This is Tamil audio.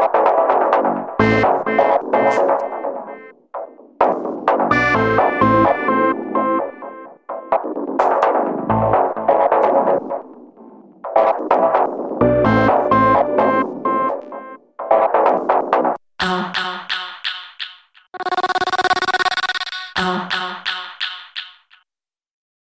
Out.